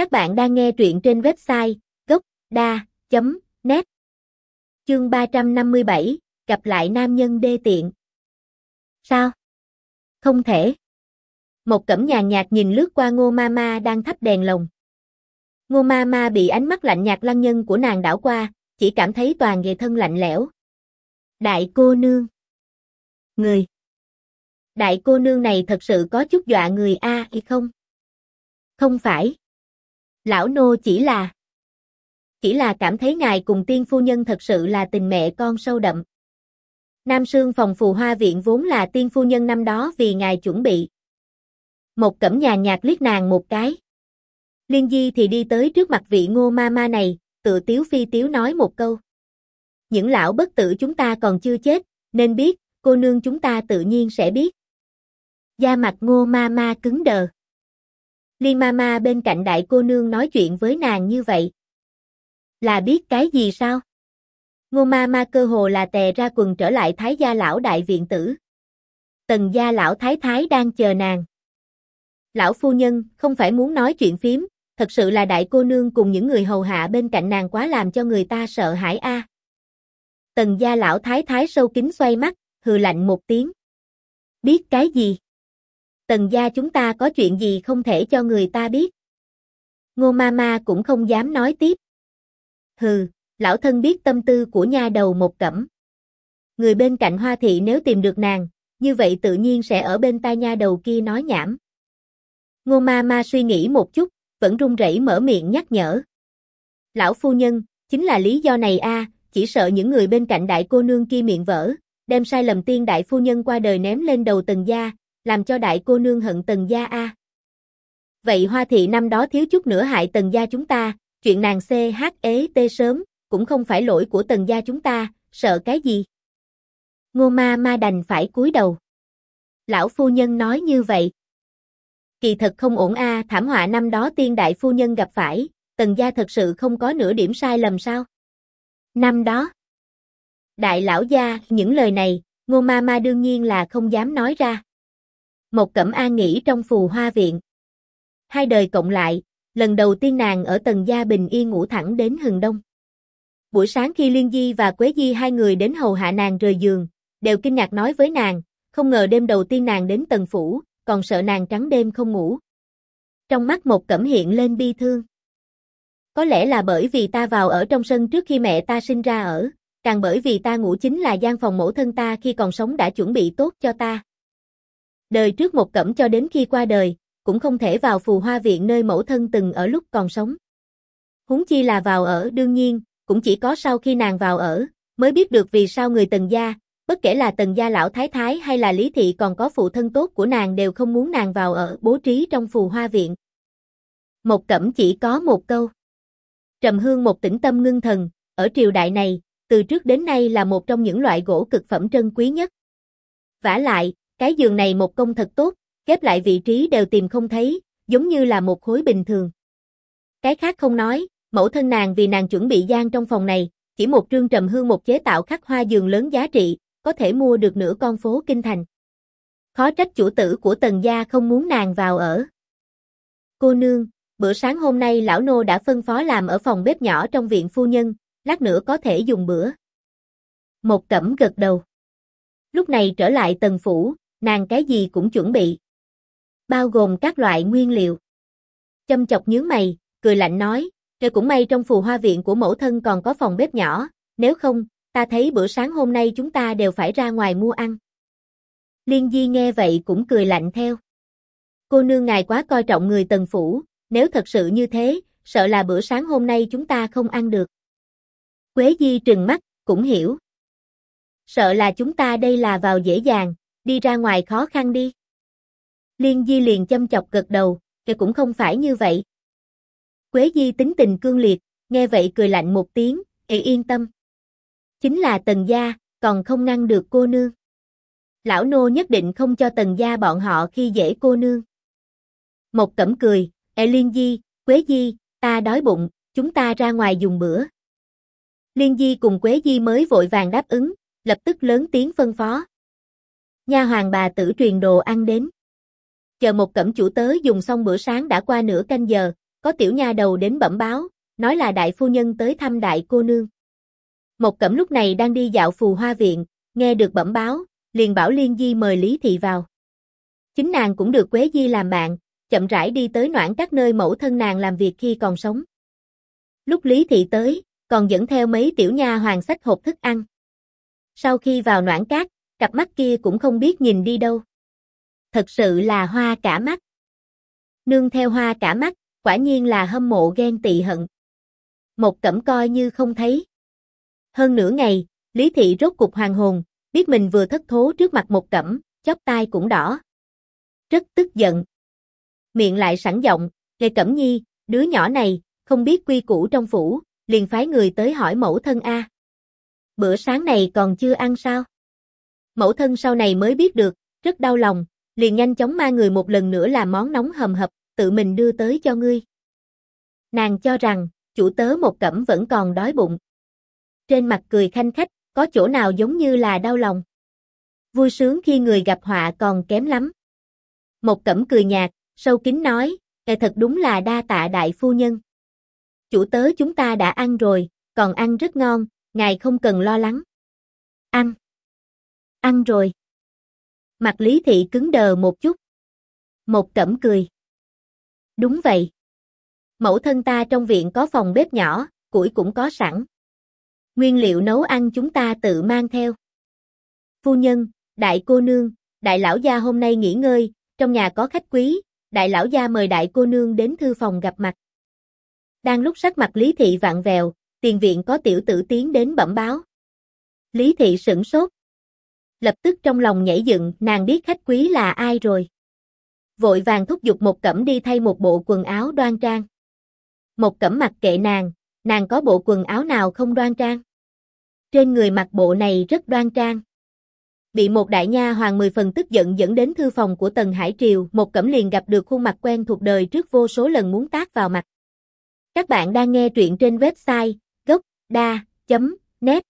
Các bạn đang nghe truyện trên website gốc.da.net Chương 357, gặp lại nam nhân đê tiện. Sao? Không thể. Một cẩm nhàn nhạt nhìn lướt qua ngô ma ma đang thắp đèn lồng. Ngô ma ma bị ánh mắt lạnh nhạt lăng nhân của nàng đảo qua, chỉ cảm thấy toàn nghệ thân lạnh lẽo. Đại cô nương. Người. Đại cô nương này thật sự có chút dọa người a hay không? Không phải. Lão nô chỉ là chỉ là cảm thấy ngài cùng tiên phu nhân thật sự là tình mẹ con sâu đậm. Nam Sương phòng phù hoa viện vốn là tiên phu nhân năm đó vì ngài chuẩn bị. Một cẩm nhà nhạt liếc nàng một cái. Liên Di thì đi tới trước mặt vị ngô ma ma này, tự tiếu phi tiếu nói một câu. Những lão bất tử chúng ta còn chưa chết, nên biết, cô nương chúng ta tự nhiên sẽ biết. Da mặt ngô ma ma cứng đờ. Liên ma ma bên cạnh đại cô nương nói chuyện với nàng như vậy. Là biết cái gì sao? Ngô ma ma cơ hồ là tè ra quần trở lại thái gia lão đại viện tử. Tần gia lão thái thái đang chờ nàng. Lão phu nhân, không phải muốn nói chuyện phím, thật sự là đại cô nương cùng những người hầu hạ bên cạnh nàng quá làm cho người ta sợ hãi a. Tần gia lão thái thái sâu kính xoay mắt, hừ lạnh một tiếng. Biết cái gì? Tần gia chúng ta có chuyện gì không thể cho người ta biết. Ngô ma ma cũng không dám nói tiếp. Hừ, lão thân biết tâm tư của nha đầu một cẩm. Người bên cạnh hoa thị nếu tìm được nàng, như vậy tự nhiên sẽ ở bên tai nha đầu kia nói nhảm. Ngô ma ma suy nghĩ một chút, vẫn run rẩy mở miệng nhắc nhở. Lão phu nhân, chính là lý do này a, chỉ sợ những người bên cạnh đại cô nương kia miệng vỡ, đem sai lầm tiên đại phu nhân qua đời ném lên đầu tần gia, làm cho đại cô nương hận tần gia a. Vậy hoa thị năm đó thiếu chút nữa hại tần gia chúng ta, chuyện nàng CHET sớm, cũng không phải lỗi của tần gia chúng ta, sợ cái gì? Ngô ma ma đành phải cúi đầu. Lão phu nhân nói như vậy. Kỳ thật không ổn a, thảm họa năm đó tiên đại phu nhân gặp phải, tần gia thật sự không có nửa điểm sai lầm sao? Năm đó. Đại lão gia, những lời này, ngô ma ma đương nhiên là không dám nói ra. Một cẩm an nghỉ trong phù hoa viện. Hai đời cộng lại, lần đầu tiên nàng ở tầng gia bình yên ngủ thẳng đến hừng đông. Buổi sáng khi Liên Di và Quế Di hai người đến hầu hạ nàng rời giường, đều kinh ngạc nói với nàng, không ngờ đêm đầu tiên nàng đến tầng phủ, còn sợ nàng trắng đêm không ngủ. Trong mắt một cẩm hiện lên bi thương. Có lẽ là bởi vì ta vào ở trong sân trước khi mẹ ta sinh ra ở, càng bởi vì ta ngủ chính là gian phòng mẫu thân ta khi còn sống đã chuẩn bị tốt cho ta. Đời trước một cẩm cho đến khi qua đời, cũng không thể vào phù hoa viện nơi mẫu thân từng ở lúc còn sống. Huống chi là vào ở đương nhiên, cũng chỉ có sau khi nàng vào ở, mới biết được vì sao người tần gia, bất kể là tần gia lão thái thái hay là lý thị còn có phụ thân tốt của nàng đều không muốn nàng vào ở bố trí trong phù hoa viện. Một cẩm chỉ có một câu. Trầm hương một tĩnh tâm ngưng thần, ở triều đại này, từ trước đến nay là một trong những loại gỗ cực phẩm trân quý nhất. vả lại, cái giường này một công thật tốt, ghép lại vị trí đều tìm không thấy, giống như là một khối bình thường. Cái khác không nói, mẫu thân nàng vì nàng chuẩn bị gian trong phòng này, chỉ một trương trầm hương một chế tạo khắc hoa giường lớn giá trị, có thể mua được nửa con phố kinh thành. Khó trách chủ tử của tần gia không muốn nàng vào ở. Cô nương, bữa sáng hôm nay lão nô đã phân phó làm ở phòng bếp nhỏ trong viện phu nhân, lát nữa có thể dùng bữa. Một cẩm gật đầu. Lúc này trở lại tần phủ, nàng cái gì cũng chuẩn bị. Bao gồm các loại nguyên liệu. Châm chọc nhướng mày, cười lạnh nói, trời cũng may trong phù hoa viện của mẫu thân còn có phòng bếp nhỏ, nếu không, ta thấy bữa sáng hôm nay chúng ta đều phải ra ngoài mua ăn. Liên Di nghe vậy cũng cười lạnh theo. Cô nương ngài quá coi trọng người tần phủ, nếu thật sự như thế, sợ là bữa sáng hôm nay chúng ta không ăn được. Quế Di trừng mắt, cũng hiểu. Sợ là chúng ta đây là vào dễ dàng, đi ra ngoài khó khăn đi. Liên Di liền châm chọc gật đầu, kệ cũng không phải như vậy. Quế Di tính tình cương liệt, nghe vậy cười lạnh một tiếng, ê yên tâm. Chính là tần gia, còn không ngăn được cô nương. Lão nô nhất định không cho tần gia bọn họ khi dễ cô nương. Một cẩm cười, ê Liên Di, Quế Di, ta đói bụng, chúng ta ra ngoài dùng bữa. Liên Di cùng Quế Di mới vội vàng đáp ứng, lập tức lớn tiếng phân phó. Nha hoàng bà tử truyền đồ ăn đến. Chờ một cẩm chủ tớ dùng xong bữa sáng đã qua nửa canh giờ, có tiểu nha đầu đến bẩm báo, nói là đại phu nhân tới thăm đại cô nương. Một cẩm lúc này đang đi dạo phù hoa viện, nghe được bẩm báo, liền bảo Liên Di mời Lý Thị vào. Chính nàng cũng được Quế Di làm bạn, chậm rãi đi tới noãn các nơi mẫu thân nàng làm việc khi còn sống. Lúc Lý Thị tới, còn dẫn theo mấy tiểu nha hoàng sách hộp thức ăn. Sau khi vào noãn cát, cặp mắt kia cũng không biết nhìn đi đâu. Thật sự là hoa cả mắt. Nương theo hoa cả mắt, quả nhiên là hâm mộ ghen tị hận. Một cẩm coi như không thấy. Hơn nửa ngày, Lý Thị rốt cục hoàng hồn, biết mình vừa thất thố trước mặt một cẩm, chóp tai cũng đỏ. Rất tức giận. Miệng lại sẵn giọng, Lê Cẩm Nhi, đứa nhỏ này, không biết quy củ trong phủ, liền phái người tới hỏi mẫu thân A. Bữa sáng này còn chưa ăn sao? Mẫu thân sau này mới biết được, rất đau lòng, liền nhanh chóng ma người một lần nữa làm món nóng hầm hập, tự mình đưa tới cho ngươi. Nàng cho rằng, chủ tớ một cẩm vẫn còn đói bụng. Trên mặt cười khanh khách, có chỗ nào giống như là đau lòng. Vui sướng khi người gặp họa còn kém lắm. Một cẩm cười nhạt, sâu kín nói, e thật đúng là đa tạ đại phu nhân. Chủ tớ chúng ta đã ăn rồi, còn ăn rất ngon, ngài không cần lo lắng. Ăn. Ăn rồi. Mặt Lý Thị cứng đờ một chút. Một cẩm cười. Đúng vậy. Mẫu thân ta trong viện có phòng bếp nhỏ, củi cũng có sẵn. Nguyên liệu nấu ăn chúng ta tự mang theo. Phu nhân, đại cô nương, đại lão gia hôm nay nghỉ ngơi, trong nhà có khách quý, đại lão gia mời đại cô nương đến thư phòng gặp mặt. Đang lúc sắc mặt Lý Thị vạn vèo, tiền viện có tiểu tử tiến đến bẩm báo. Lý Thị sửng sốt. Lập tức trong lòng nhảy dựng, nàng biết khách quý là ai rồi. Vội vàng thúc giục một cẩm đi thay một bộ quần áo đoan trang. Một cẩm mặc kệ nàng, nàng có bộ quần áo nào không đoan trang. Trên người mặc bộ này rất đoan trang. Bị một đại nha hoàng mười phần tức giận dẫn đến thư phòng của Tần Hải Triều, một cẩm liền gặp được khuôn mặt quen thuộc đời trước vô số lần muốn tác vào mặt. Các bạn đang nghe truyện trên website gocda.net